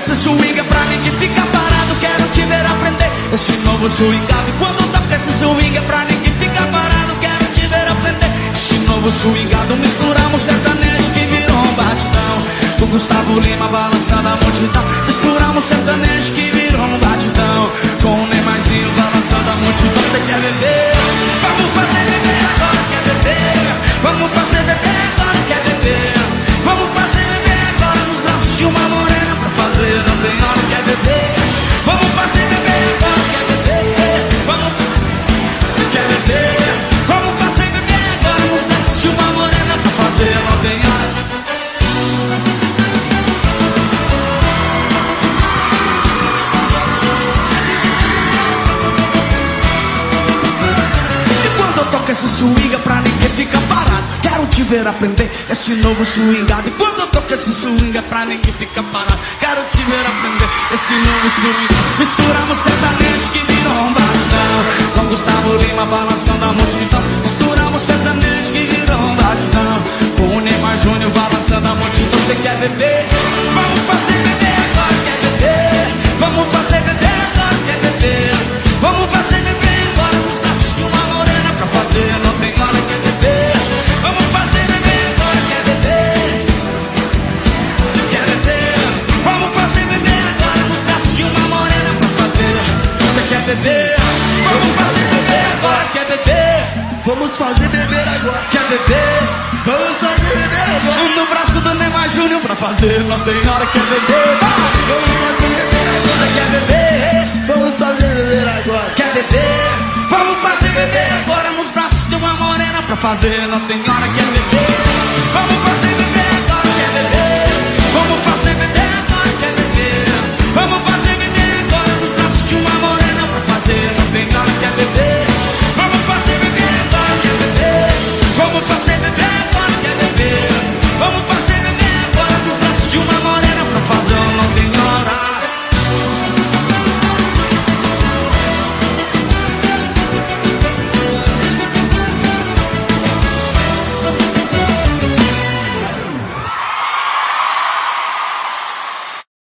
esse swing é pra ninguém ficar parado, quero te ver aprender esse novo swingado. E quando swing é pra ninguém ficar parado, quero te ver aprender esse novo swingado. Misturamos sertanejo que virou um batidão. O Gustavo Lima balançando a multidão. Misturamos sertanejo que virou um batidão. Com o Neymarzinho balançando a multidão. Você quer beber? Vamos fazer beber agora, quer beber? Vamos fazer toco esse swing pra ninguém ficar parado. Quero te ver aprender esse novo swingado E quando eu toco esse swing é pra ninguém ficar parado. Quero te ver aprender esse novo swing. Misturamos sertanejo que virou um batidão Com Gustavo Lima balançando a multidão Vamos fazer beber agora. Quer beber? Vamos fazer beber agora. No braço do Neymar Júnior pra fazer, não tem hora, quer beber? Vamos fazer beber agora. Você quer beber? Vamos fazer beber agora. Quer beber? Vamos fazer beber agora nos braços de uma morena pra fazer, não tem hora, quer beber? Vamos fazer